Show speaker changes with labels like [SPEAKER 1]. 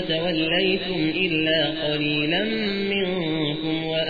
[SPEAKER 1] توليتم إلا قليلا منكم وأنتم